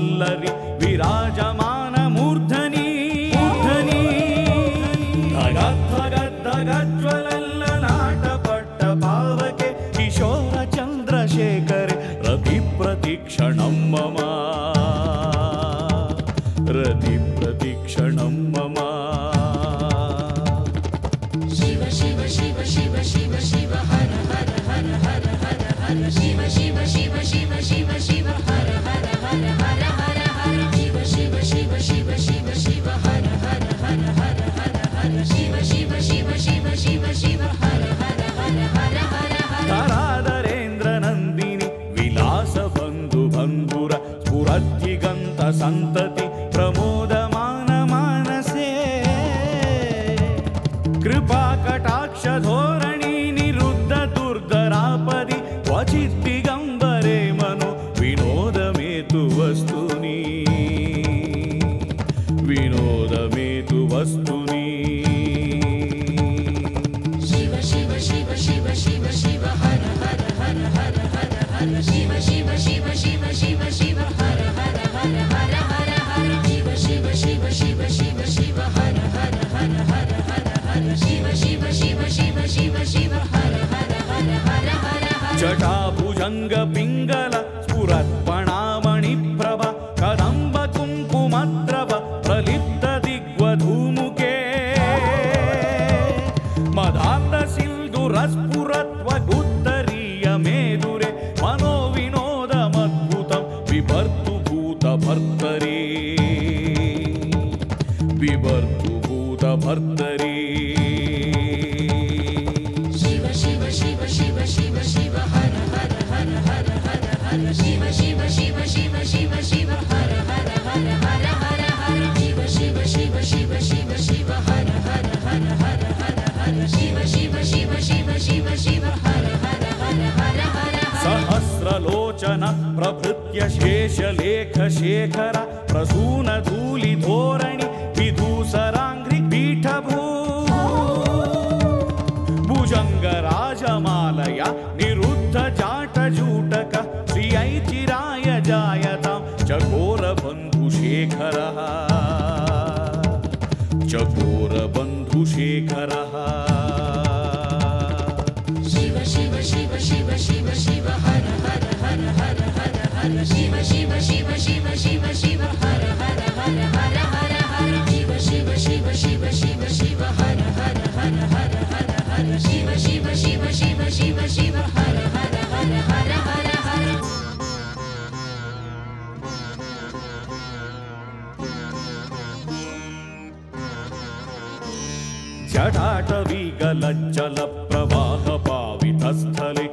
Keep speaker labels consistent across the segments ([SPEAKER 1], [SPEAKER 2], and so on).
[SPEAKER 1] আল্লাহর सन्तति प्रमोदमानमानसे। कृपाकटाक्षधोरणि निरुद्ध दुर्धरापदि क्वचिद्दिगम्बरे मनो विनोदमेतु वस्तुनि। विनोदमेतु वस्तुनि। सहस्रलोचन प्रभृत्य
[SPEAKER 2] शेषलेख शेखर प्रसूनधूलिधोरणि विधूसराङ्घ्रिपीठभू गलप्रवाह
[SPEAKER 1] पावितस्थले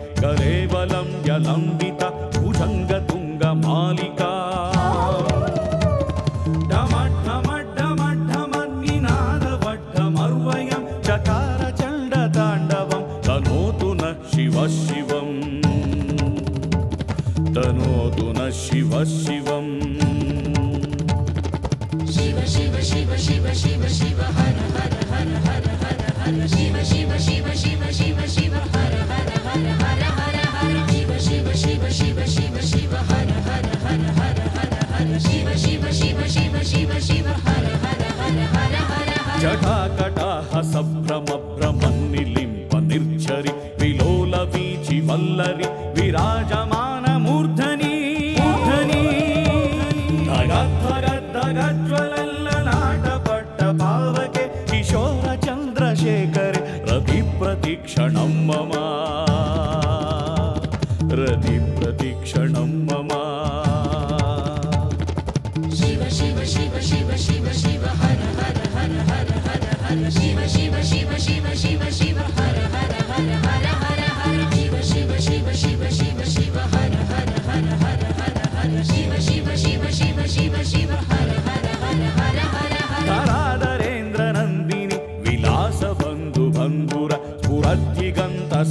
[SPEAKER 1] लम्बित यलम्बित भुजङ्गतुङ्गमालिका। जटा कटाह सब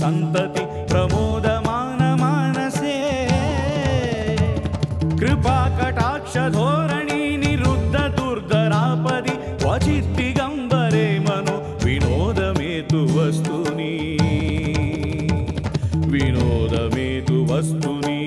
[SPEAKER 1] सन्तति वस्तुनि विनोदमेतु वस्तुनि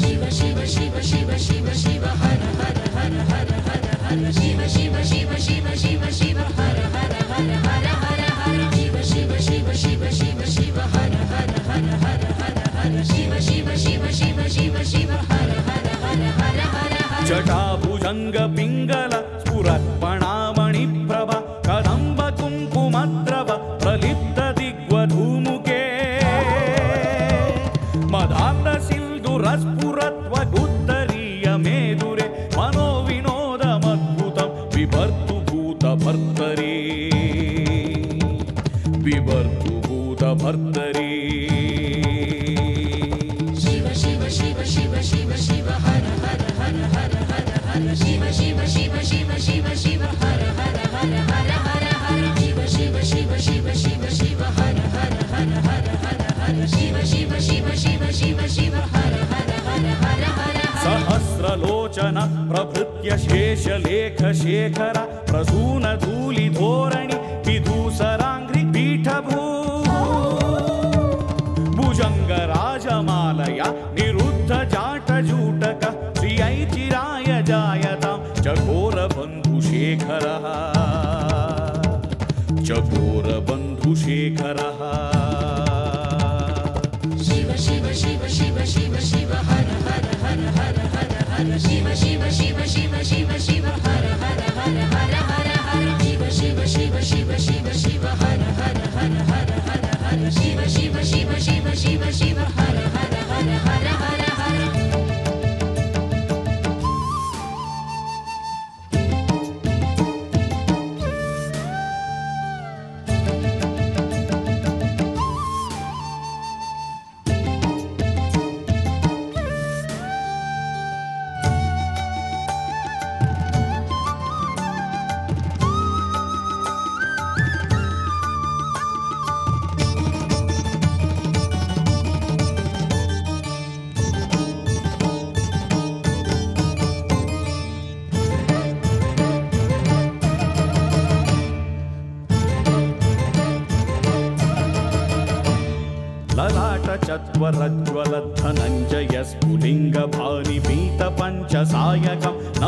[SPEAKER 2] शिव शिव शिव शिव शिव शिव हर हर हर हर हर हर शिव शिव शिव शिव शिव शिव हर हर हर हर हर हर शिव शिव शिव शिव शिव शिव हर हर हर हर हर हर शिव शिव शिव शिव शिव शिव हर हर हर हर हर
[SPEAKER 1] जटाभुजङ्गपिङ्गल सहस्रलोचन प्रभृत्य शेषलेखशेखर प्रसूनधूलिधोर सि वसि वसि वसि वसि वसि वह
[SPEAKER 2] धनञ्जयस्फुलिङ्गपाणिमीतपञ्चसायकं न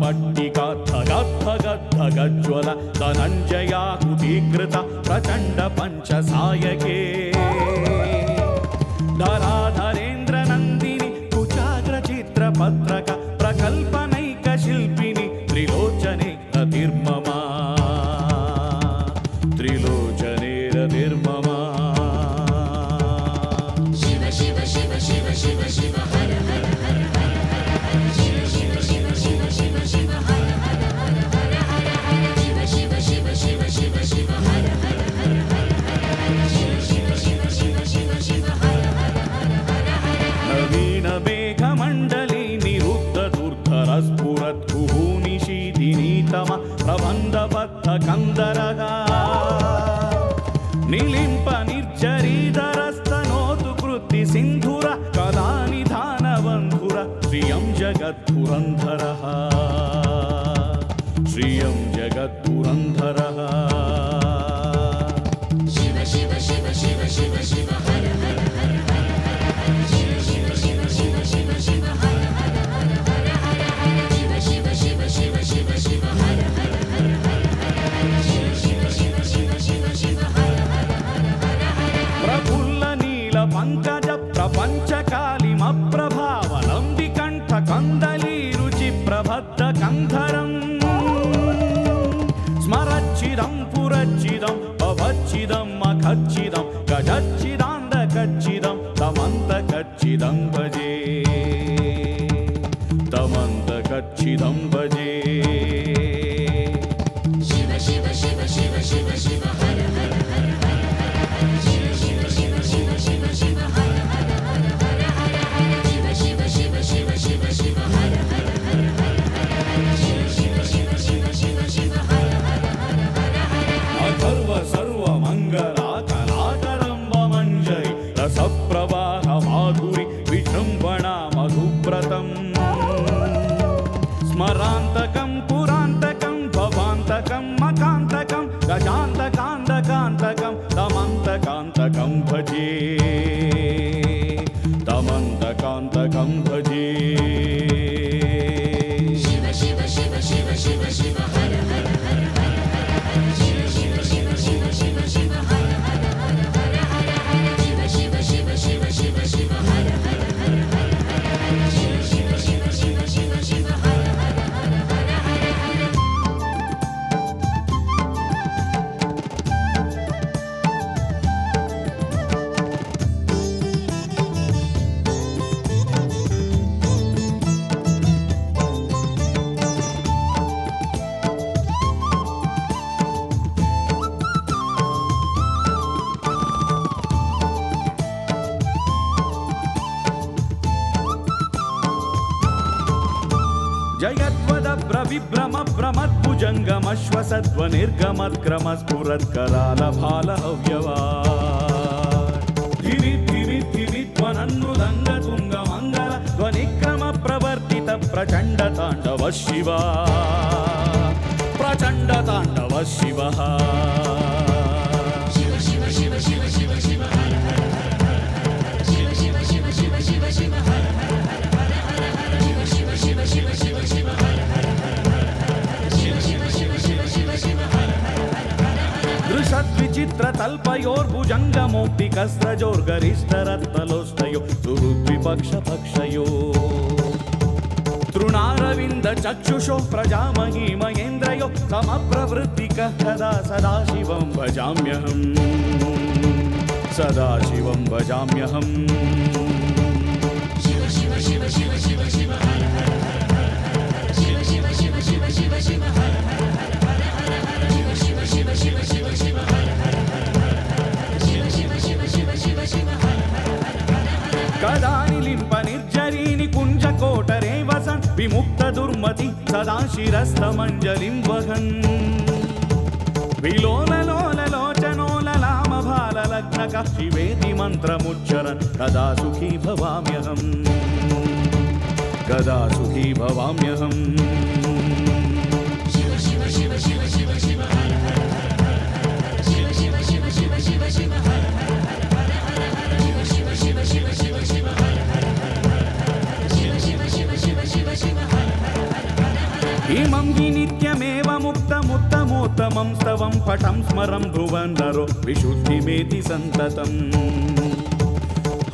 [SPEAKER 2] पट्टिका धगद्धगद्धगज्ज्वल धनञ्जया कुटीकृत प्रचण्ड पञ्चसायके धरा கச்சிதம் கஜச்சிதாந்த கச்சிதம் தமந்த கச்சிதம் பஜே. தமந்த கச்சிதம் பஜே. माधुरि विजृम्भणा मधुव्रतम्। स्मरान्तकं पुरान्तकं भवान्तकं मकान्तकं गजान्तकान्तकान्तकं कमन्तकान्तकं भजे। प्रविभ्रम भ्रमद्भुजङ्गमश्वसध्वनिर्गमद्क्रमस्फुरत्करालभालहव्यवा धिरि धिरि धिरि त्वनन्नुदङ्गतुङ्गमङ्गल ध्वनिक्रमप्रवर्तित प्रचण्डताण्डव शिवा प्रचण्डताण्डव शिवः शिव शिव शिव शिव शिव शिव शिव शिव शिव शिव शिव शिव विचित्रतल्पयोर्भुजङ्गमोऽपि कस्तजोर्गरिष्ठरत्मलोष्टयो विपक्षपक्षयो तृणारविन्दचक्षुषो प्रजामही कदा सदाशिवं भजाम्यहम्। सदाशिवं भजाम्यहम्। शिव शिव शिव शिव शिव शिव हर हर हर हर हर शिव शिव शिव शिव शिव शिव हर हर हर हर हर शिव शिव शिव शिव शिव शिव हर विमुक्तदुर्मति सदा शिरस्तमञ्जलिं वहन्। विलोलोललोचनोललामभालग्नकिवेति मन्त्रमुच्चरन् कदा सुखी भवाम्यहम्। कदा सुखी भवाम्यहम्। शिव शिव शिव शिव शिव शिव हर हर।
[SPEAKER 1] सङ्गी नित्यमेव मुक्तमुत्तमोत्तमं तवं
[SPEAKER 2] पटं स्मरं भुवन् नरो विशुद्धिमेति सन्ततम्।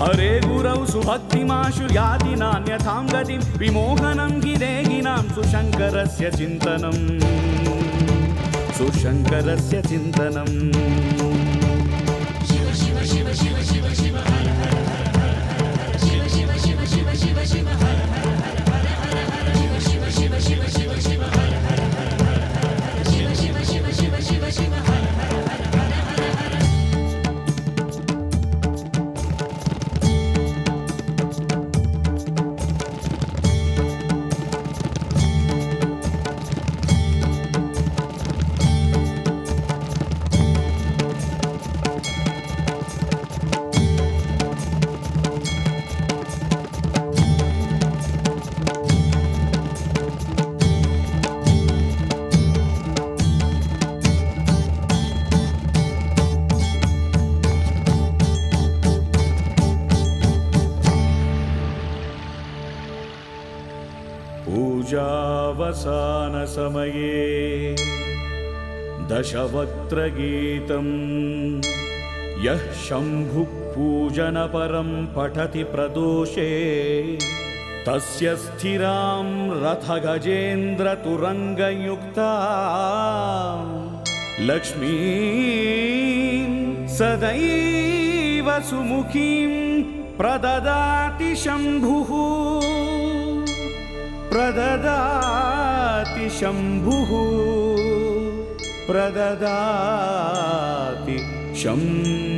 [SPEAKER 2] हरे गुरौ सुभक्तिमाशु याति नान्यथां गतिं विमोहनं गिरेगिनां सुशङ्करस्य चिन्तनम्। सुशङ्करस्य चिन्तनम्। शिव शिव शिव शिव शिव
[SPEAKER 1] पूजावसानसमये दशवक्त्रगीतं यः शम्भुः पूजनपरं पठति प्रदोषे तस्य स्थिरां रथगजेन्द्रतुरङ्गयुक्ता। लक्ष्मीं सदैव सुमुखीं प्रददाति शम्भुः प्रददाति शम्भुः। प्रददाति शम्भुः